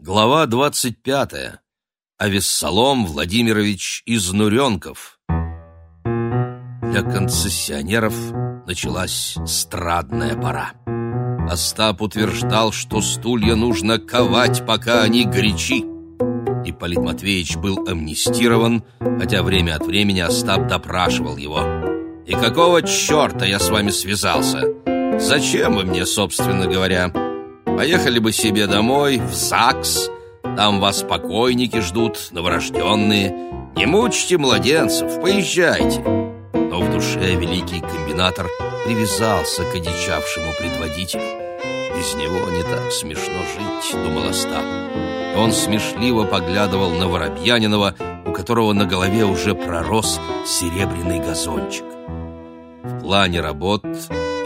Глава двадцать пятая. Авессалом Владимирович Изнуренков. Для концессионеров началась страдная пора. Остап утверждал, что стулья нужно ковать, пока они горячи. Ипполит Матвеевич был амнистирован, хотя время от времени Остап допрашивал его. «И какого черта я с вами связался? Зачем вы мне, собственно говоря?» Поехали бы себе домой, в ЗАГС. Там вас покойники ждут, новорожденные. Не мучьте младенцев, поезжайте. Но в душе великий комбинатор привязался к одичавшему предводителю. Без него не так смешно жить, думал Остап. Он смешливо поглядывал на Воробьянинова, у которого на голове уже пророс серебряный газончик. В плане работ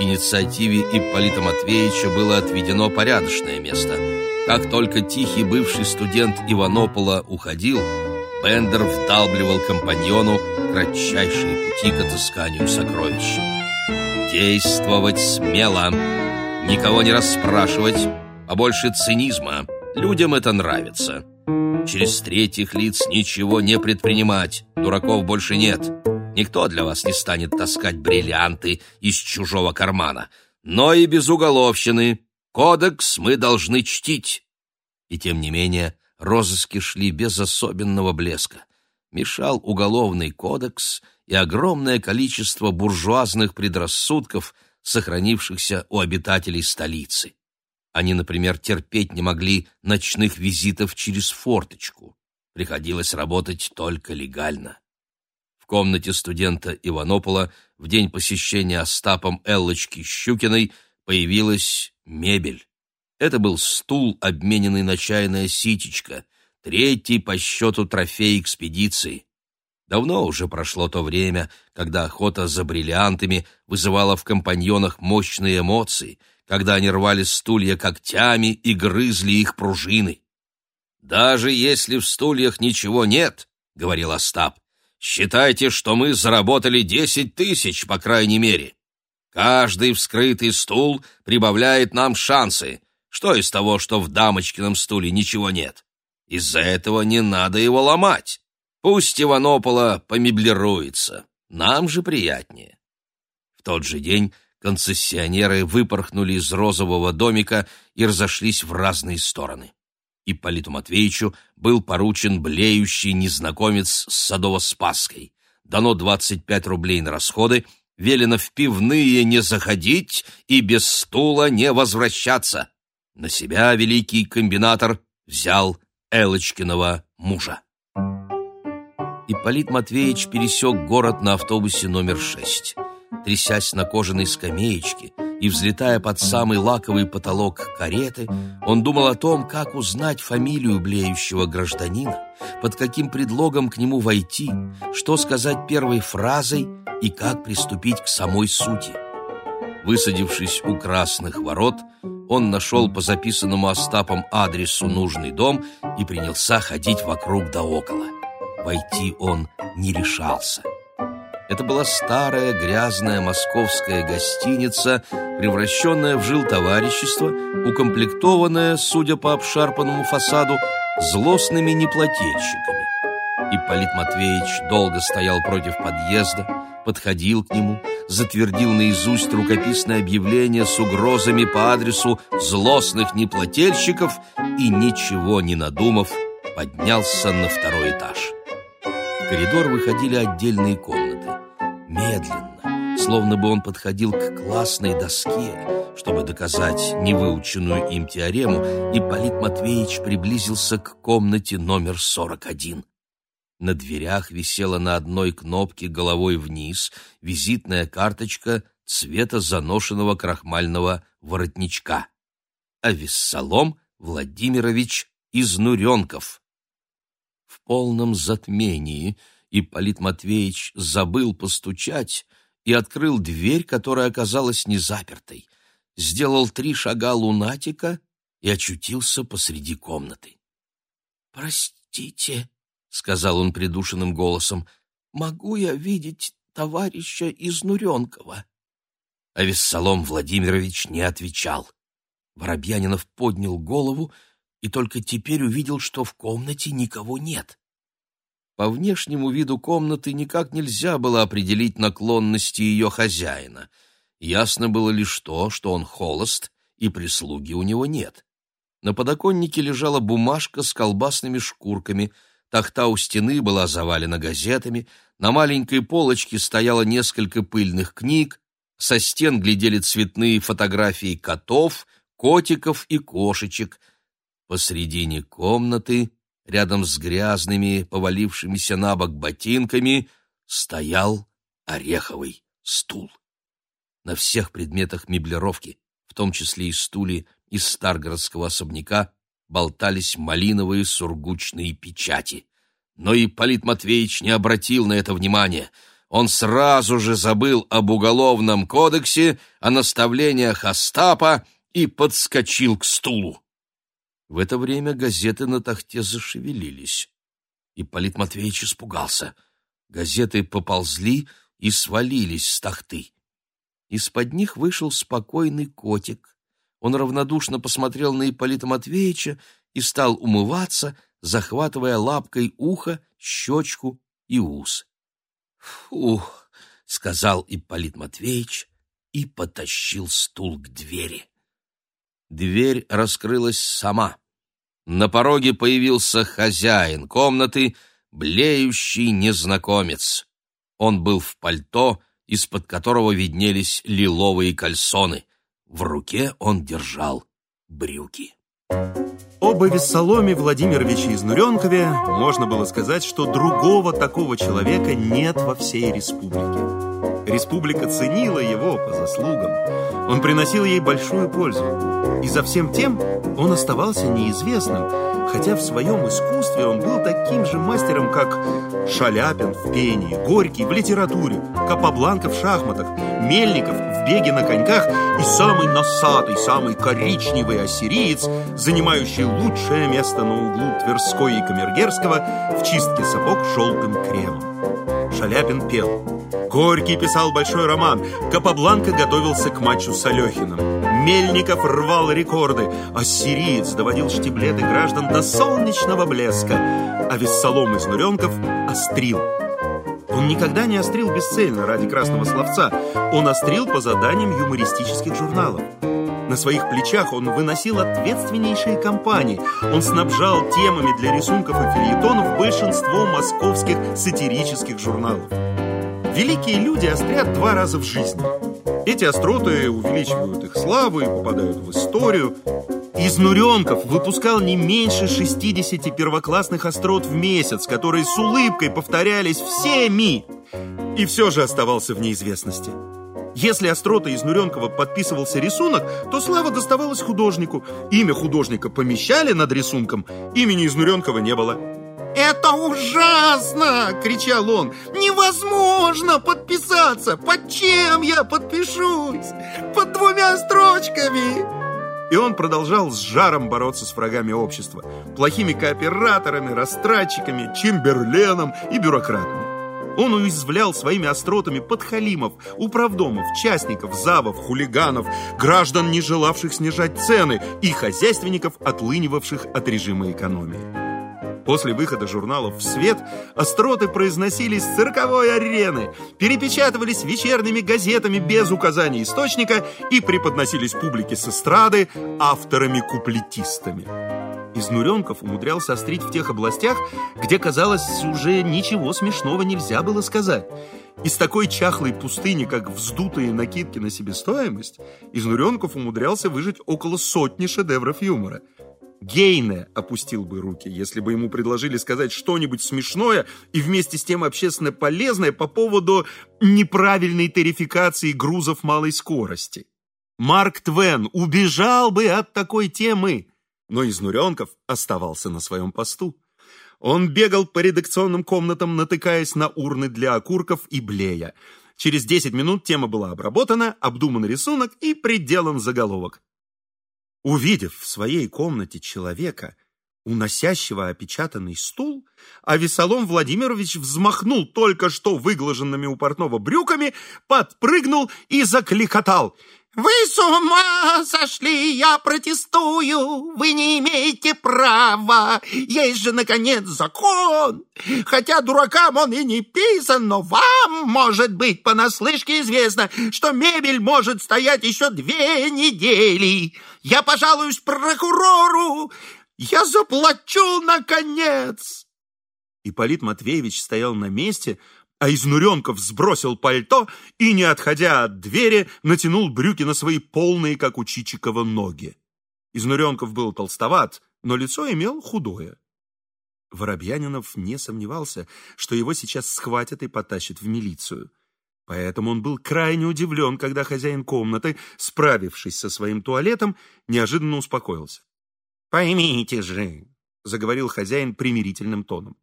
инициативе Ипполита Матвеевича было отведено порядочное место. Как только тихий бывший студент Иванопола уходил, Бендер вдалбливал компаньону кратчайшие пути к отысканию сокровищ. Действовать смело, никого не расспрашивать, а больше цинизма. Людям это нравится. Через третьих лиц ничего не предпринимать, дураков больше нет. Никто для вас не станет таскать бриллианты из чужого кармана. Но и без уголовщины. Кодекс мы должны чтить. И тем не менее розыски шли без особенного блеска. Мешал уголовный кодекс и огромное количество буржуазных предрассудков, сохранившихся у обитателей столицы. Они, например, терпеть не могли ночных визитов через форточку. Приходилось работать только легально комнате студента Иванопола в день посещения Остапом Эллочки Щукиной появилась мебель. Это был стул, обмененный на чайное ситечко, третий по счету трофей экспедиции. Давно уже прошло то время, когда охота за бриллиантами вызывала в компаньонах мощные эмоции, когда они рвали стулья когтями и грызли их пружины. «Даже если в стульях ничего нет, — говорил Остап, Считайте, что мы заработали десять тысяч, по крайней мере. Каждый вскрытый стул прибавляет нам шансы. Что из того, что в дамочкином стуле ничего нет? Из-за этого не надо его ломать. Пусть Иванопола помеблируется. Нам же приятнее. В тот же день концессионеры выпорхнули из розового домика и разошлись в разные стороны. Ипполиту Матвеевичу был поручен блеющий незнакомец с Садово-Спасской. Дано 25 рублей на расходы, велено в пивные не заходить и без стула не возвращаться. На себя великий комбинатор взял Элочкиного мужа. Ипполит Матвеевич пересек город на автобусе номер шесть. Трясясь на кожаной скамеечке, и, взлетая под самый лаковый потолок кареты, он думал о том, как узнать фамилию блеющего гражданина, под каким предлогом к нему войти, что сказать первой фразой и как приступить к самой сути. Высадившись у красных ворот, он нашел по записанному Остапом адресу нужный дом и принялся ходить вокруг да около. Войти он не решался. Это была старая грязная московская гостиница, превращенная в жилтоварищество, укомплектованная, судя по обшарпанному фасаду, злостными неплательщиками. Ипполит Матвеевич долго стоял против подъезда, подходил к нему, затвердил наизусть рукописное объявление с угрозами по адресу злостных неплательщиков и, ничего не надумав, поднялся на второй этаж. В коридор выходили отдельные комнаты медленно, словно бы он подходил к классной доске, чтобы доказать невыученную им теорему, и Полит Матвеевич приблизился к комнате номер 41. На дверях висела на одной кнопке головой вниз визитная карточка цвета заношенного крахмального воротничка. А Виссалом Владимирович Изнуренков. В полном затмении — и Полит Матвеевич забыл постучать и открыл дверь, которая оказалась незапертой, сделал три шага лунатика и очутился посреди комнаты. «Простите», — сказал он придушенным голосом, — «могу я видеть товарища из Нуренкова?» А Вессалом Владимирович не отвечал. Воробьянинов поднял голову и только теперь увидел, что в комнате никого нет. По внешнему виду комнаты никак нельзя было определить наклонности ее хозяина. Ясно было лишь то, что он холост, и прислуги у него нет. На подоконнике лежала бумажка с колбасными шкурками, тахта у стены была завалена газетами, на маленькой полочке стояло несколько пыльных книг, со стен глядели цветные фотографии котов, котиков и кошечек. Посредине комнаты, рядом с грязными, повалившимися на бок ботинками, стоял ореховый стул. На всех предметах меблировки, в том числе и стуле из старгородского особняка, болтались малиновые сургучные печати. Но и Полит Матвеевич не обратил на это внимания — он сразу же забыл об уголовном кодексе, о наставлениях Остапа и подскочил к стулу. В это время газеты на тахте зашевелились. и Полит Матвеевич испугался. Газеты поползли и свалились с тахты. Из-под них вышел спокойный котик. Он равнодушно посмотрел на Ипполита Матвеевича и стал умываться, захватывая лапкой ухо, щечку и ус. «Фух!» — сказал Ипполит Матвеевич и потащил стул к двери. Дверь раскрылась сама. На пороге появился хозяин комнаты, блеющий незнакомец. Он был в пальто, из-под которого виднелись лиловые кальсоны. В руке он держал брюки. Об Авессаломе Владимировиче Изнуренкове можно было сказать, что другого такого человека нет во всей республике. Республика ценила его по заслугам. Он приносил ей большую пользу. И за всем тем он оставался неизвестным, хотя в своем искусстве он был таким же мастером, как Шаляпин в пении, Горький в литературе, Капабланка в шахматах, Мельников в беге на коньках и самый носатый, самый коричневый ассириец, занимающий лучшее место на углу Тверской и Камергерского в чистке сапог желтым кремом. Шаляпин пел. Горький писал большой роман. Капабланка готовился к матчу с Алехиным. Мельников рвал рекорды. Ассириец доводил штиблеты граждан до солнечного блеска. А Вессалом из Нуренков острил. Он никогда не острил бесцельно ради красного словца. Он острил по заданиям юмористических журналов. На своих плечах он выносил ответственнейшие кампании. Он снабжал темами для рисунков и фильетонов большинство московских сатирических журналов. Великие люди острят два раза в жизни. Эти остроты увеличивают их славу и попадают в историю. Изнуренков выпускал не меньше 60 первоклассных острот в месяц, которые с улыбкой повторялись всеми. И все же оставался в неизвестности. Если острота из Нуренкова подписывался рисунок, то слава доставалась художнику. Имя художника помещали над рисунком, имени из Нуренкова не было. «Это ужасно!» — кричал он. «Невозможно подписаться! Под чем я подпишусь? Под двумя строчками!» И он продолжал с жаром бороться с врагами общества, плохими кооператорами, растратчиками, чемберленом и бюрократами. Он уязвлял своими остротами подхалимов, управдомов, частников, завов, хулиганов, граждан, не желавших снижать цены, и хозяйственников, отлынивавших от режима экономии. После выхода журналов в свет остроты произносились с цирковой арены, перепечатывались вечерними газетами без указания источника и преподносились публике с эстрады авторами-куплетистами. Изнуренков умудрялся острить в тех областях, где, казалось, уже ничего смешного нельзя было сказать. Из такой чахлой пустыни, как вздутые накидки на себестоимость, Изнуренков умудрялся выжить около сотни шедевров юмора. Гейне опустил бы руки, если бы ему предложили сказать что-нибудь смешное и вместе с тем общественно полезное по поводу неправильной тарификации грузов малой скорости. Марк Твен убежал бы от такой темы, но Изнуренков оставался на своем посту. Он бегал по редакционным комнатам, натыкаясь на урны для окурков и блея. Через 10 минут тема была обработана, обдуман рисунок и приделан заголовок. Увидев в своей комнате человека, уносящего опечатанный стул, а Весолом Владимирович взмахнул только что выглаженными у портного брюками, подпрыгнул и закликотал. «Вы с ума сошли, я протестую! Вы не имеете права! Есть же, наконец, закон! Хотя дуракам он и не писан, но вам, может быть, понаслышке известно, что мебель может стоять еще две недели! Я пожалуюсь прокурору! Я заплачу, наконец!» Ипполит Матвеевич стоял на месте, а Изнуренков сбросил пальто и, не отходя от двери, натянул брюки на свои полные, как у Чичикова, ноги. Изнуренков был толстоват, но лицо имел худое. Воробьянинов не сомневался, что его сейчас схватят и потащат в милицию. Поэтому он был крайне удивлен, когда хозяин комнаты, справившись со своим туалетом, неожиданно успокоился. «Поймите же», — заговорил хозяин примирительным тоном,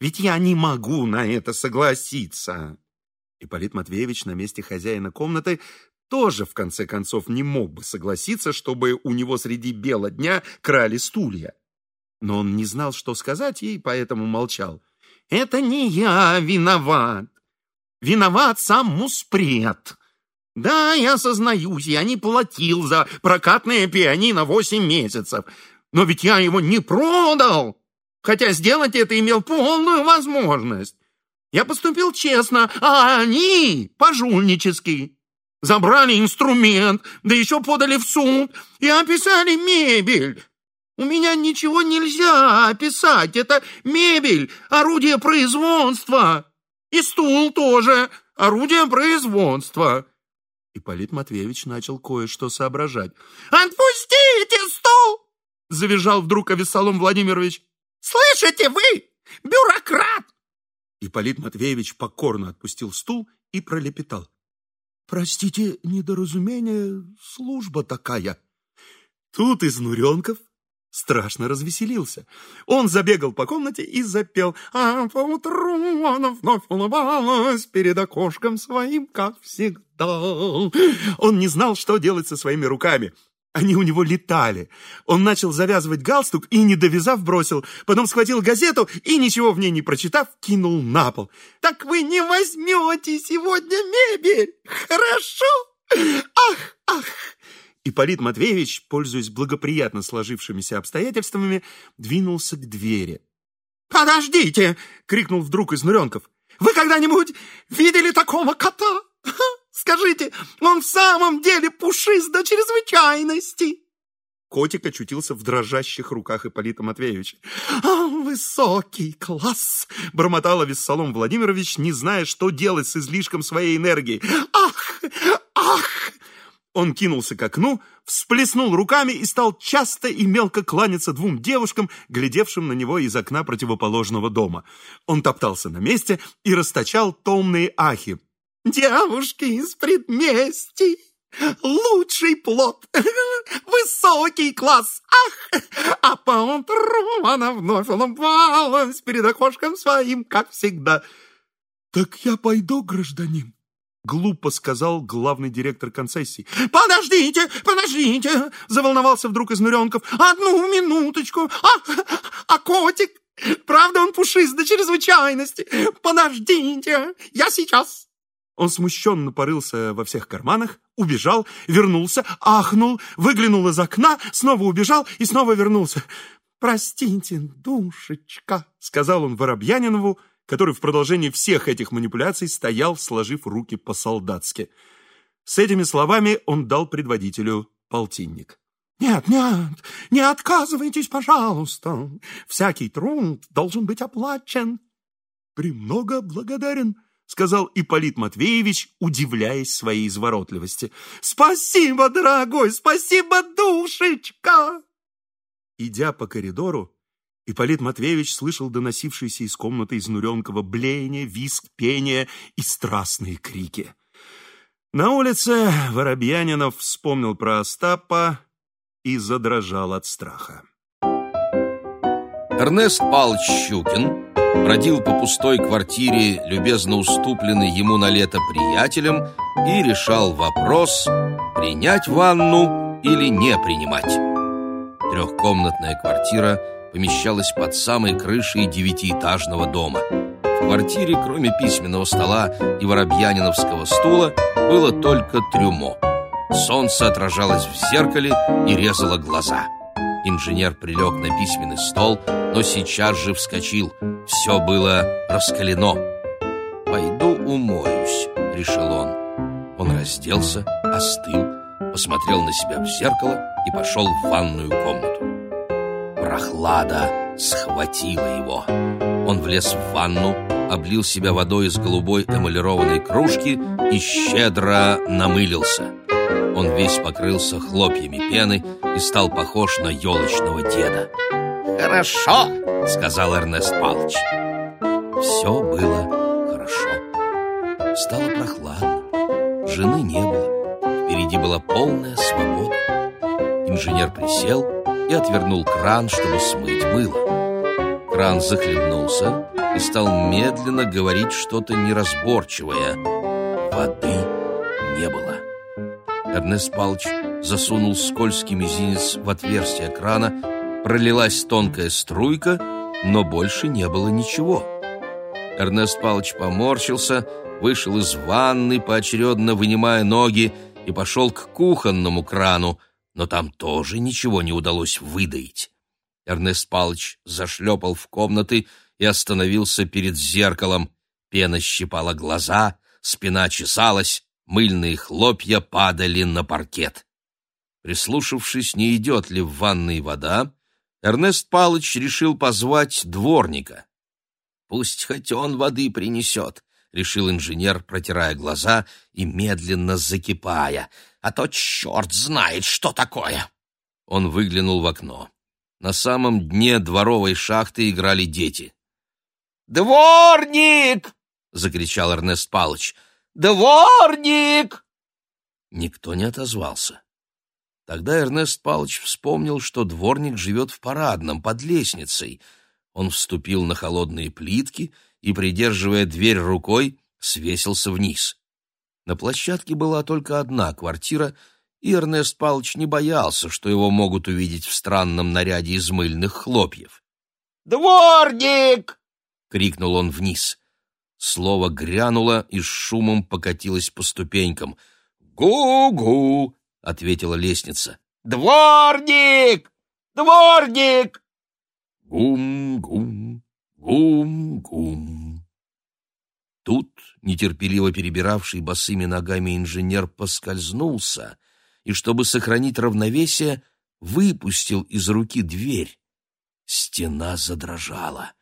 ведь я не могу на это согласиться. Ипполит Матвеевич на месте хозяина комнаты тоже, в конце концов, не мог бы согласиться, чтобы у него среди бела дня крали стулья. Но он не знал, что сказать, и поэтому молчал. «Это не я виноват. Виноват сам Муспред. Да, я сознаюсь, я не платил за прокатное пианино восемь месяцев, но ведь я его не продал хотя сделать это имел полную возможность. Я поступил честно, а они пожульнически. Забрали инструмент, да еще подали в суд и описали мебель. У меня ничего нельзя описать. Это мебель, орудие производства. И стул тоже, орудие производства. Ипполит Матвеевич начал кое-что соображать. «Отпустите стул!» — завизжал вдруг Авессалом Владимирович. Слышите вы, бюрократ? Ипполит Матвеевич покорно отпустил стул и пролепетал. Простите, недоразумение, служба такая. Тут из Нуренков страшно развеселился. Он забегал по комнате и запел. А поутру она вновь улыбалась перед окошком своим, как всегда. Он не знал, что делать со своими руками. Они у него летали. Он начал завязывать галстук и, не довязав, бросил. Потом схватил газету и, ничего в ней не прочитав, кинул на пол. «Так вы не возьмете сегодня мебель! Хорошо? Ах, ах!» Ипполит Матвеевич, пользуясь благоприятно сложившимися обстоятельствами, двинулся к двери. «Подождите!» — крикнул вдруг Изнуренков. «Вы когда-нибудь видели такого кота?» Скажите, он в самом деле пушист до чрезвычайности!» Котик очутился в дрожащих руках Ипполита Матвеевича. «А, высокий класс!» — бормотал Виссалом Владимирович, не зная, что делать с излишком своей энергии. «Ах! Ах!» Он кинулся к окну, всплеснул руками и стал часто и мелко кланяться двум девушкам, глядевшим на него из окна противоположного дома. Он топтался на месте и расточал томные ахи. Девушки из предместий, лучший плод, высокий класс, ах! А поутру она вновь улыбалась перед окошком своим, как всегда. «Так я пойду, гражданин», — глупо сказал главный директор концессии. «Подождите, подождите!» — заволновался вдруг Изнуренков. «Одну минуточку! А, а котик? Правда, он пушист до чрезвычайности! Подождите, я сейчас!» Он смущенно порылся во всех карманах, убежал, вернулся, ахнул, выглянул из окна, снова убежал и снова вернулся. «Простите, душечка», — сказал он Воробьянинову, который в продолжении всех этих манипуляций стоял, сложив руки по-солдатски. С этими словами он дал предводителю полтинник. «Нет, нет, не отказывайтесь, пожалуйста. Всякий труд должен быть оплачен». «Премного благодарен», — сказал Ипполит Матвеевич, удивляясь своей изворотливости. «Спасибо, дорогой, спасибо, душечка!» Идя по коридору, Ипполит Матвеевич слышал доносившиеся из комнаты изнуренкого блеяние, виск, пение и страстные крики. На улице Воробьянинов вспомнил про Остапа и задрожал от страха. Эрнест Павлович Щукин бродил по пустой квартире, любезно уступленной ему на лето приятелем, и решал вопрос, принять ванну или не принимать. Трехкомнатная квартира помещалась под самой крышей девятиэтажного дома. В квартире, кроме письменного стола и воробьяниновского стула, было только трюмо. Солнце отражалось в зеркале и резало глаза. Инженер прилег на письменный стол, но сейчас же вскочил. Все было раскалено. «Пойду умоюсь», — решил он. Он разделся, остыл, посмотрел на себя в зеркало и пошел в ванную комнату. Прохлада схватила его. Он влез в ванну, облил себя водой из голубой эмалированной кружки и щедро намылился. Он весь покрылся хлопьями пены и стал похож на елочного деда. «Хорошо!» — сказал Эрнест Палыч. Все было хорошо. Стало прохладно. Жены не было. Впереди была полная свобода. Инженер присел и отвернул кран, чтобы смыть мыло. Кран захлебнулся и стал медленно говорить что-то неразборчивое. Воды не было. Эрнест Палыч засунул скользкий мизинец в отверстие крана, пролилась тонкая струйка, но больше не было ничего. Эрнест Палыч поморщился, вышел из ванны, поочередно вынимая ноги, и пошел к кухонному крану, но там тоже ничего не удалось выдаить. Эрнест Палыч зашлепал в комнаты и остановился перед зеркалом. Пена щипала глаза, спина чесалась, мыльные хлопья падали на паркет. Прислушавшись, не идет ли в ванной вода, Эрнест Палыч решил позвать дворника. «Пусть хоть он воды принесет», — решил инженер, протирая глаза и медленно закипая, «а то черт знает, что такое». Он выглянул в окно. На самом дне дворовой шахты играли дети. «Дворник!» — закричал Эрнест Палыч. «Дворник!» Никто не отозвался. Тогда Эрнест Палыч вспомнил, что дворник живет в парадном, под лестницей. Он вступил на холодные плитки и, придерживая дверь рукой, свесился вниз. На площадке была только одна квартира, и Эрнест Палыч не боялся, что его могут увидеть в странном наряде из мыльных хлопьев. «Дворник!» — крикнул он вниз. Слово грянуло и с шумом покатилось по ступенькам. «Гу-гу!» — ответила лестница. «Дворник! Дворник!» Гум-гум, гум-гум. Тут нетерпеливо перебиравший босыми ногами инженер поскользнулся и, чтобы сохранить равновесие, выпустил из руки дверь. Стена задрожала.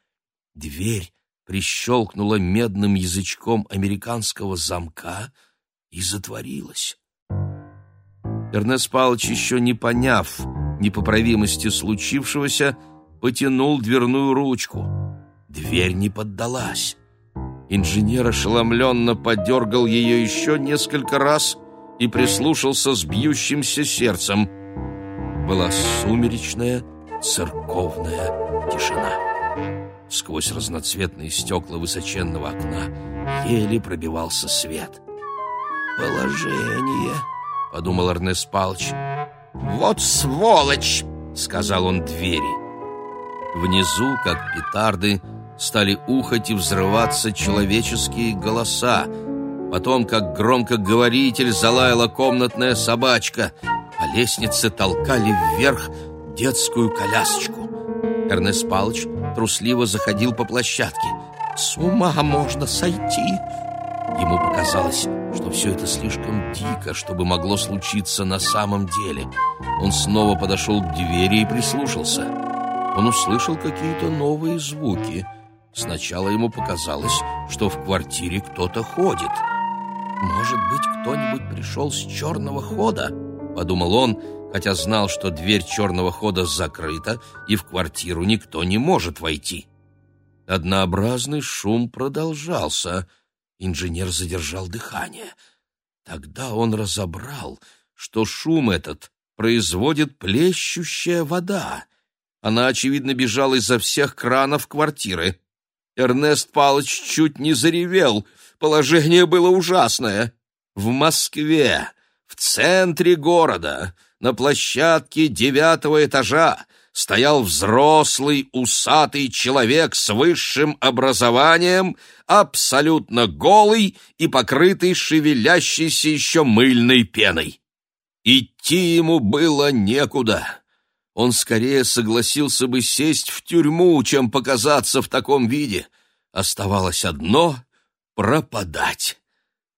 Дверь прищелкнула медным язычком американского замка и затворилась. Эрнест Павлович, еще не поняв непоправимости случившегося, потянул дверную ручку. Дверь не поддалась. Инженер ошеломленно подергал ее еще несколько раз и прислушался с бьющимся сердцем. Была сумеречная церковная тишина. Сквозь разноцветные стекла высоченного окна еле пробивался свет. «Положение!» — подумал Эрнест Палыч. «Вот сволочь!» — сказал он двери. Внизу, как петарды, стали ухать и взрываться человеческие голоса. Потом, как громкоговоритель, залаяла комнатная собачка. По лестнице толкали вверх детскую колясочку. Эрнест Палыч трусливо заходил по площадке. «С ума можно сойти!» Ему показалось, что все это слишком дико, чтобы могло случиться на самом деле. Он снова подошел к двери и прислушался. Он услышал какие-то новые звуки. Сначала ему показалось, что в квартире кто-то ходит. «Может быть, кто-нибудь пришел с черного хода?» — подумал он, хотя знал, что дверь черного хода закрыта, и в квартиру никто не может войти. Однообразный шум продолжался — Инженер задержал дыхание. Тогда он разобрал, что шум этот производит плещущая вода. Она, очевидно, бежала изо всех кранов квартиры. Эрнест Палыч чуть не заревел. Положение было ужасное. В Москве, в центре города, на площадке девятого этажа, стоял взрослый усатый человек с высшим образованием, абсолютно голый и покрытый шевелящейся еще мыльной пеной. Идти ему было некуда. Он скорее согласился бы сесть в тюрьму, чем показаться в таком виде. Оставалось одно — пропадать.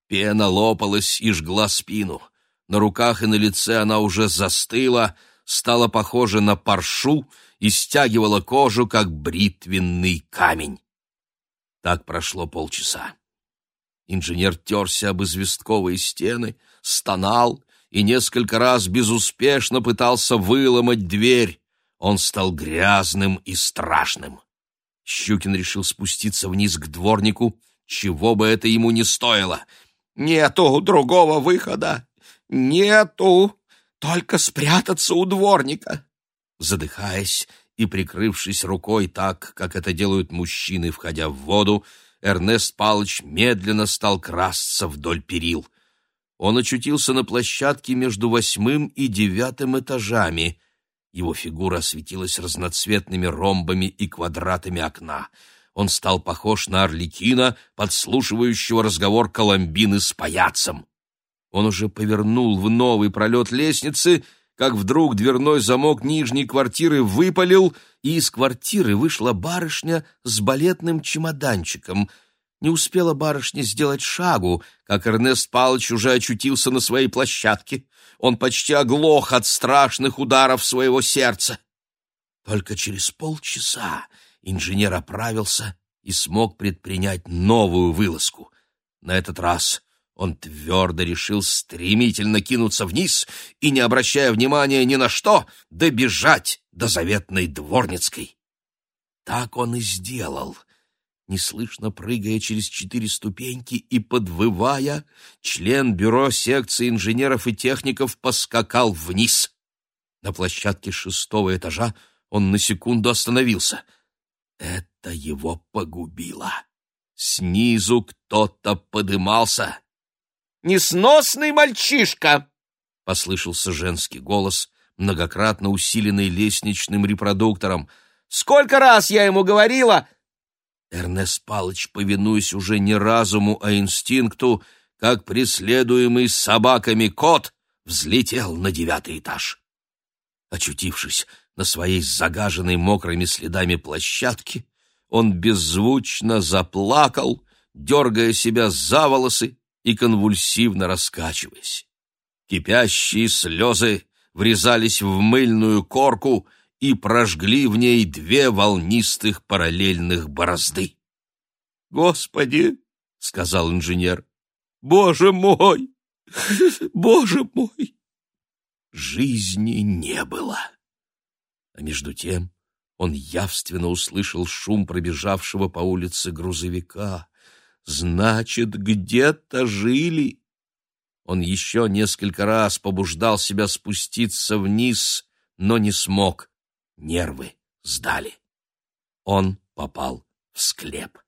Пена лопалась и жгла спину. На руках и на лице она уже застыла, стала похожа на паршу и стягивала кожу, как бритвенный камень. Так прошло полчаса. Инженер терся об известковые стены, стонал и несколько раз безуспешно пытался выломать дверь. Он стал грязным и страшным. Щукин решил спуститься вниз к дворнику, чего бы это ему не стоило. «Нету другого выхода! Нету! Только спрятаться у дворника!» Задыхаясь и прикрывшись рукой так, как это делают мужчины, входя в воду, Эрнест Палыч медленно стал красться вдоль перил. Он очутился на площадке между восьмым и девятым этажами. Его фигура осветилась разноцветными ромбами и квадратами окна. Он стал похож на орликина, подслушивающего разговор Коломбины с паяцем. Он уже повернул в новый пролет лестницы, как вдруг дверной замок нижней квартиры выпалил, и из квартиры вышла барышня с балетным чемоданчиком — не успела барышня сделать шагу, как Эрнест Павлович уже очутился на своей площадке. Он почти оглох от страшных ударов своего сердца. Только через полчаса инженер оправился и смог предпринять новую вылазку. На этот раз он твердо решил стремительно кинуться вниз и, не обращая внимания ни на что, добежать до заветной дворницкой. Так он и сделал — неслышно прыгая через четыре ступеньки и подвывая, член бюро секции инженеров и техников поскакал вниз. На площадке шестого этажа он на секунду остановился. Это его погубило. Снизу кто-то подымался. «Несносный мальчишка!» — послышался женский голос, многократно усиленный лестничным репродуктором. «Сколько раз я ему говорила, Эрнест Палыч, повинуясь уже не разуму, а инстинкту, как преследуемый собаками кот, взлетел на девятый этаж. Очутившись на своей загаженной мокрыми следами площадке, он беззвучно заплакал, дергая себя за волосы и конвульсивно раскачиваясь. Кипящие слезы врезались в мыльную корку, и прожгли в ней две волнистых параллельных борозды. «Господи!» — сказал инженер. «Боже мой! Боже мой!» Жизни не было. А между тем он явственно услышал шум пробежавшего по улице грузовика. «Значит, где-то жили!» Он еще несколько раз побуждал себя спуститься вниз, но не смог. Нервы сдали. Он попал в склеп.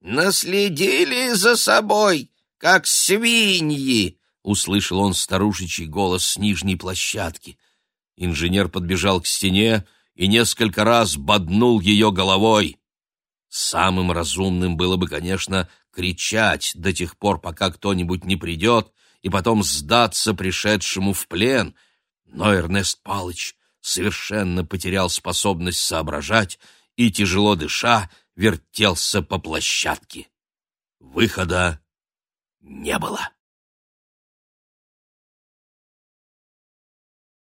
«Наследили за собой, как свиньи!» — услышал он старушечий голос с нижней площадки. Инженер подбежал к стене и несколько раз боднул ее головой. Самым разумным было бы, конечно, кричать до тех пор, пока кто-нибудь не придет, и потом сдаться пришедшему в плен. Но Эрнест Палыч совершенно потерял способность соображать и, тяжело дыша, вертелся по площадке. Выхода не было.